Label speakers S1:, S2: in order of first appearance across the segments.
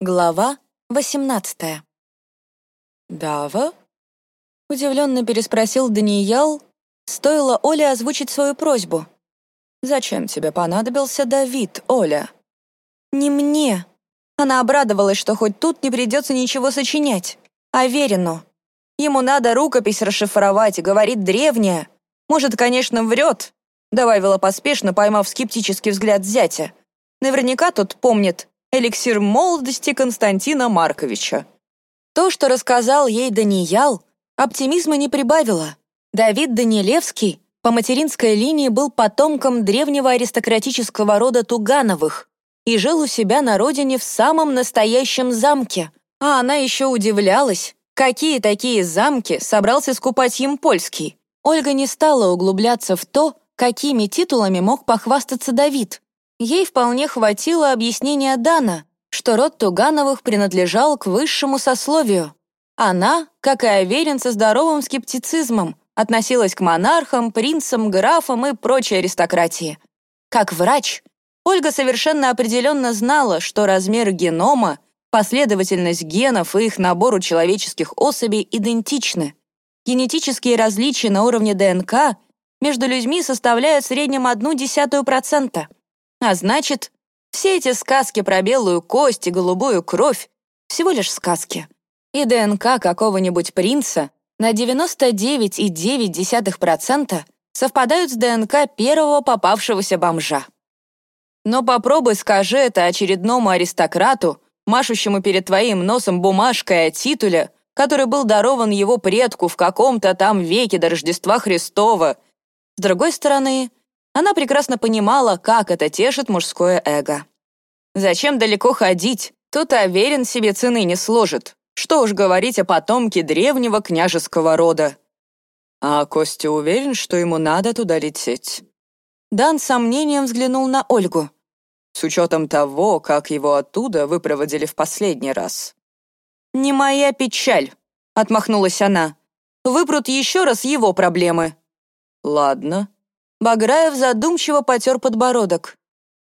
S1: Глава 18 «Дава?» — удивленно переспросил Даниял, стоило Оле озвучить свою просьбу. «Зачем тебе понадобился Давид, Оля?» «Не мне». Она обрадовалась, что хоть тут не придется ничего сочинять, а Верину. Ему надо рукопись расшифровать, говорит древняя. Может, конечно, врет, добавила поспешно, поймав скептический взгляд зятя. Наверняка тот помнит, эликсир молодости Константина Марковича. То, что рассказал ей Даниял, оптимизма не прибавило. Давид Данилевский по материнской линии был потомком древнего аристократического рода Тугановых и жил у себя на родине в самом настоящем замке. А она еще удивлялась, какие такие замки собрался скупать им польский. Ольга не стала углубляться в то, какими титулами мог похвастаться Давид. Ей вполне хватило объяснения Дана, что род Тугановых принадлежал к высшему сословию. Она, как и Аверин, со здоровым скептицизмом относилась к монархам, принцам, графам и прочей аристократии. Как врач, Ольга совершенно определенно знала, что размер генома, последовательность генов и их набор у человеческих особей идентичны. Генетические различия на уровне ДНК между людьми составляют в среднем одну десятую процента — а значит, все эти сказки про белую кость и голубую кровь — всего лишь сказки. И ДНК какого-нибудь принца на 99,9% совпадают с ДНК первого попавшегося бомжа. Но попробуй скажи это очередному аристократу, машущему перед твоим носом бумажкой о титуле, который был дарован его предку в каком-то там веке до Рождества Христова. С другой стороны, она прекрасно понимала, как это тешит мужское эго. Зачем далеко ходить? Тут уверен себе цены не сложит. Что уж говорить о потомке древнего княжеского рода. А Костя уверен, что ему надо туда лететь. Дан с сомнением взглянул на Ольгу. С учетом того, как его оттуда выпроводили в последний раз. «Не моя печаль», — отмахнулась она. «Выпрут еще раз его проблемы». «Ладно», Баграев задумчиво потер подбородок.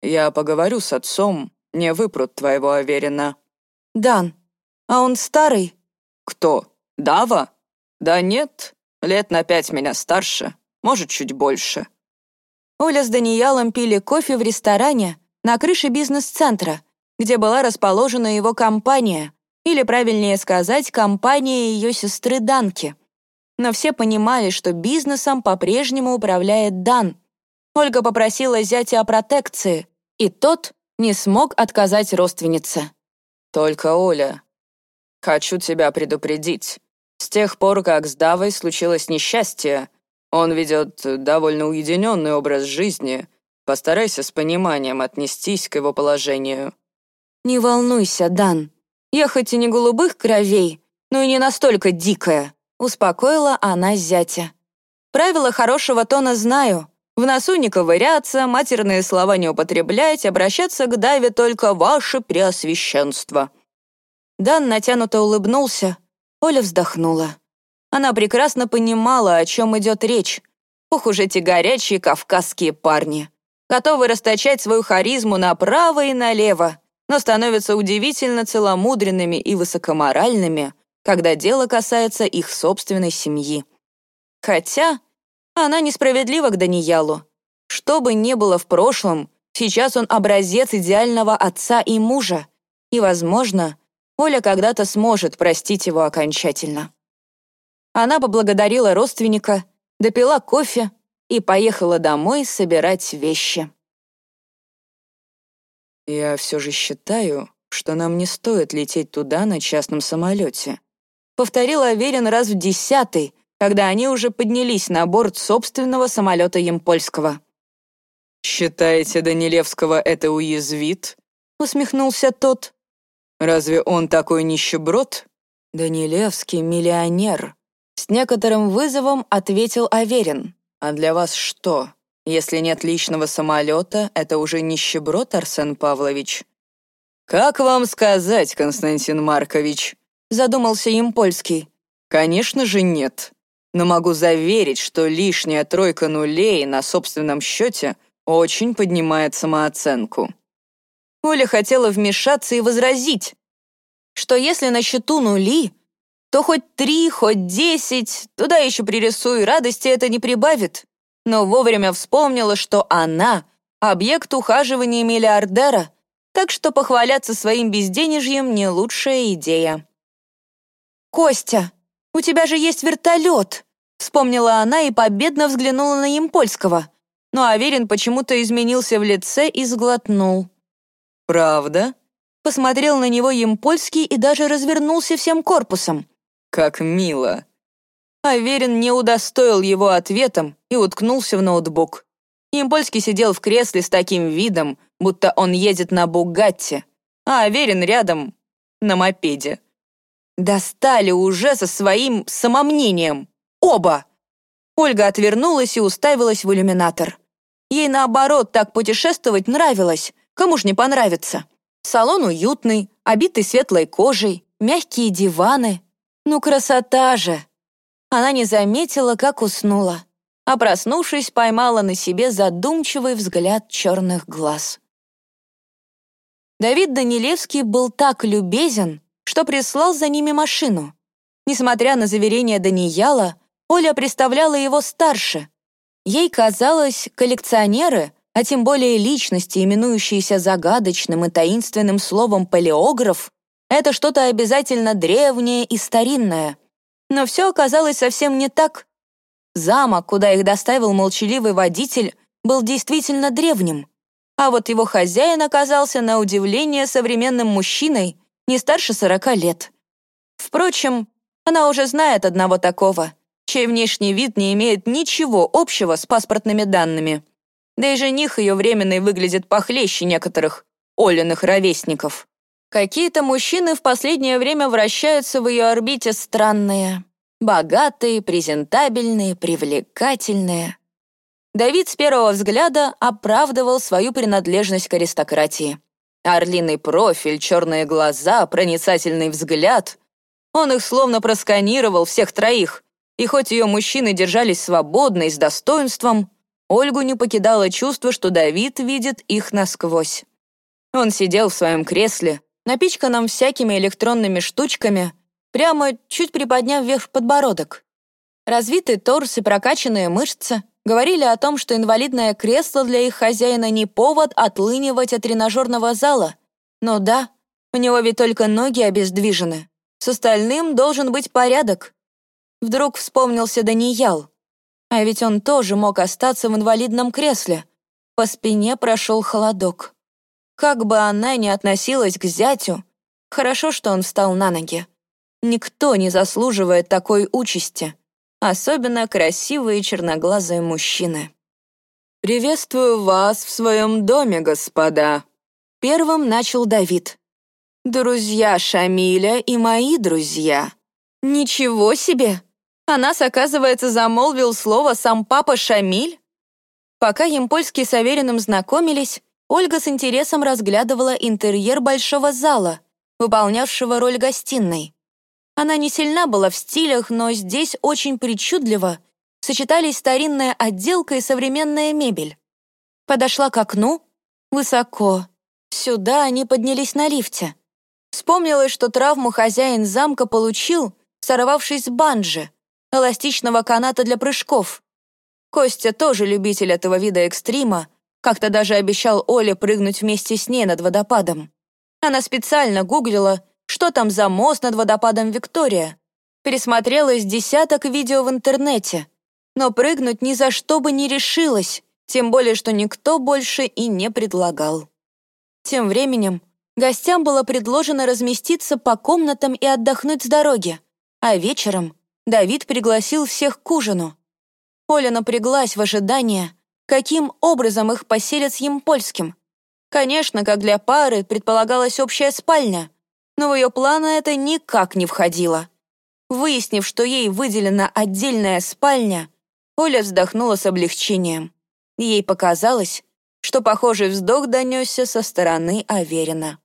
S1: «Я поговорю с отцом, не выпрут твоего Аверина». «Дан, а он старый?» «Кто? Дава?» «Да нет, лет на пять меня старше, может, чуть больше». Оля с Даниялом пили кофе в ресторане на крыше бизнес-центра, где была расположена его компания, или, правильнее сказать, компания ее сестры Данки — но все понимали, что бизнесом по-прежнему управляет Дан. Ольга попросила зятя о протекции, и тот не смог отказать родственнице. «Только, Оля, хочу тебя предупредить. С тех пор, как с Давой случилось несчастье, он ведет довольно уединенный образ жизни. Постарайся с пониманием отнестись к его положению». «Не волнуйся, Дан. Я хоть и не голубых кровей, но и не настолько дикая», Успокоила она зятя. «Правила хорошего тона знаю. В носу не ковыряться, матерные слова не употреблять, обращаться к Даве только ваше преосвященство». Дан натянуто улыбнулся. Оля вздохнула. Она прекрасно понимала, о чем идет речь. Ох уж эти горячие кавказские парни. Готовы расточать свою харизму направо и налево, но становятся удивительно целомудренными и высокоморальными, когда дело касается их собственной семьи. Хотя она несправедлива к Даниялу. Что бы ни было в прошлом, сейчас он образец идеального отца и мужа, и, возможно, Оля когда-то сможет простить его окончательно. Она поблагодарила родственника, допила кофе и поехала домой собирать вещи. «Я все же считаю, что нам не стоит лететь туда на частном самолете», повторил Аверин раз в десятый, когда они уже поднялись на борт собственного самолета Емпольского. «Считаете, Данилевского это уязвит?» — усмехнулся тот. «Разве он такой нищеброд?» «Данилевский миллионер», — с некоторым вызовом ответил Аверин. «А для вас что? Если нет личного самолета, это уже нищеброд, Арсен Павлович?» «Как вам сказать, Константин Маркович?» Задумался им польский. Конечно же нет. Но могу заверить, что лишняя тройка нулей на собственном счете очень поднимает самооценку. Оля хотела вмешаться и возразить, что если на счету нули, то хоть три, хоть десять, туда еще пририсуй, радости это не прибавит. Но вовремя вспомнила, что она — объект ухаживания миллиардера, так что похваляться своим безденежьем — не лучшая идея. «Костя, у тебя же есть вертолет!» — вспомнила она и победно взглянула на Емпольского. Но Аверин почему-то изменился в лице и сглотнул.
S2: «Правда?»
S1: Посмотрел на него Емпольский и даже развернулся всем корпусом.
S2: «Как мило!»
S1: Аверин не удостоил его ответом и уткнулся в ноутбук. Емпольский сидел в кресле с таким видом, будто он едет на Бугатти, а Аверин рядом на мопеде. Достали уже со своим самомнением. Оба! Ольга отвернулась и уставилась в иллюминатор. Ей, наоборот, так путешествовать нравилось. Кому ж не понравится? Салон уютный, обитый светлой кожей, мягкие диваны. Ну, красота же! Она не заметила, как уснула, а проснувшись, поймала на себе задумчивый взгляд черных глаз. Давид Данилевский был так любезен, что прислал за ними машину. Несмотря на заверения Данияла, Оля представляла его старше. Ей казалось, коллекционеры, а тем более личности, именующиеся загадочным и таинственным словом «палеограф», это что-то обязательно древнее и старинное. Но все оказалось совсем не так. Замок, куда их доставил молчаливый водитель, был действительно древним. А вот его хозяин оказался на удивление современным мужчиной, не старше сорока лет. Впрочем, она уже знает одного такого, чей внешний вид не имеет ничего общего с паспортными данными. Да и жених ее временный выглядит похлеще некоторых Олиных ровесников. Какие-то мужчины в последнее время вращаются в ее орбите странные. Богатые, презентабельные, привлекательные. Давид с первого взгляда оправдывал свою принадлежность к аристократии. Орлиный профиль, черные глаза, проницательный взгляд. Он их словно просканировал, всех троих, и хоть ее мужчины держались свободно и с достоинством, Ольгу не покидало чувство, что Давид видит их насквозь. Он сидел в своем кресле, напичканном всякими электронными штучками, прямо чуть приподняв вверх подбородок. Развитый торс и прокачанные мышцы говорили о том, что инвалидное кресло для их хозяина не повод отлынивать от тренажерного зала. Но да, у него ведь только ноги обездвижены. С остальным должен быть порядок. Вдруг вспомнился Даниял. А ведь он тоже мог остаться в инвалидном кресле. По спине прошел холодок. Как бы она ни относилась к зятю, хорошо, что он встал на ноги. Никто не заслуживает такой участи, особенно красивые черноглазые мужчины. «Приветствую вас в своем доме, господа», — первым начал Давид. «Друзья Шамиля и мои друзья». «Ничего себе!» О нас, оказывается, замолвил слово сам папа Шамиль? Пока Емпольский с Авериным знакомились, Ольга с интересом разглядывала интерьер большого зала, выполнявшего роль гостиной. Она не сильна была в стилях, но здесь очень причудливо сочетались старинная отделка и современная мебель. Подошла к окну. Высоко. Сюда они поднялись на лифте. Вспомнилось, что травму хозяин замка получил, сорвавшись с банджи, эластичного каната для прыжков. Костя тоже любитель этого вида экстрима, как-то даже обещал Оле прыгнуть вместе с ней над водопадом. Она специально гуглила, что там за мост над водопадом Виктория. Пересмотрела из десяток видео в интернете, но прыгнуть ни за что бы не решилась, тем более, что никто больше и не предлагал. Тем временем гостям было предложено разместиться по комнатам и отдохнуть с дороги, а вечером Давид пригласил всех к ужину. Оля напряглась в ожидании, каким образом их поселят с Емпольским. Конечно, как для пары предполагалась общая спальня, но в ее планы это никак не входило. Выяснив, что ей выделена отдельная спальня, Оля вздохнула с облегчением. Ей показалось, что похожий вздох донесся со стороны Аверина.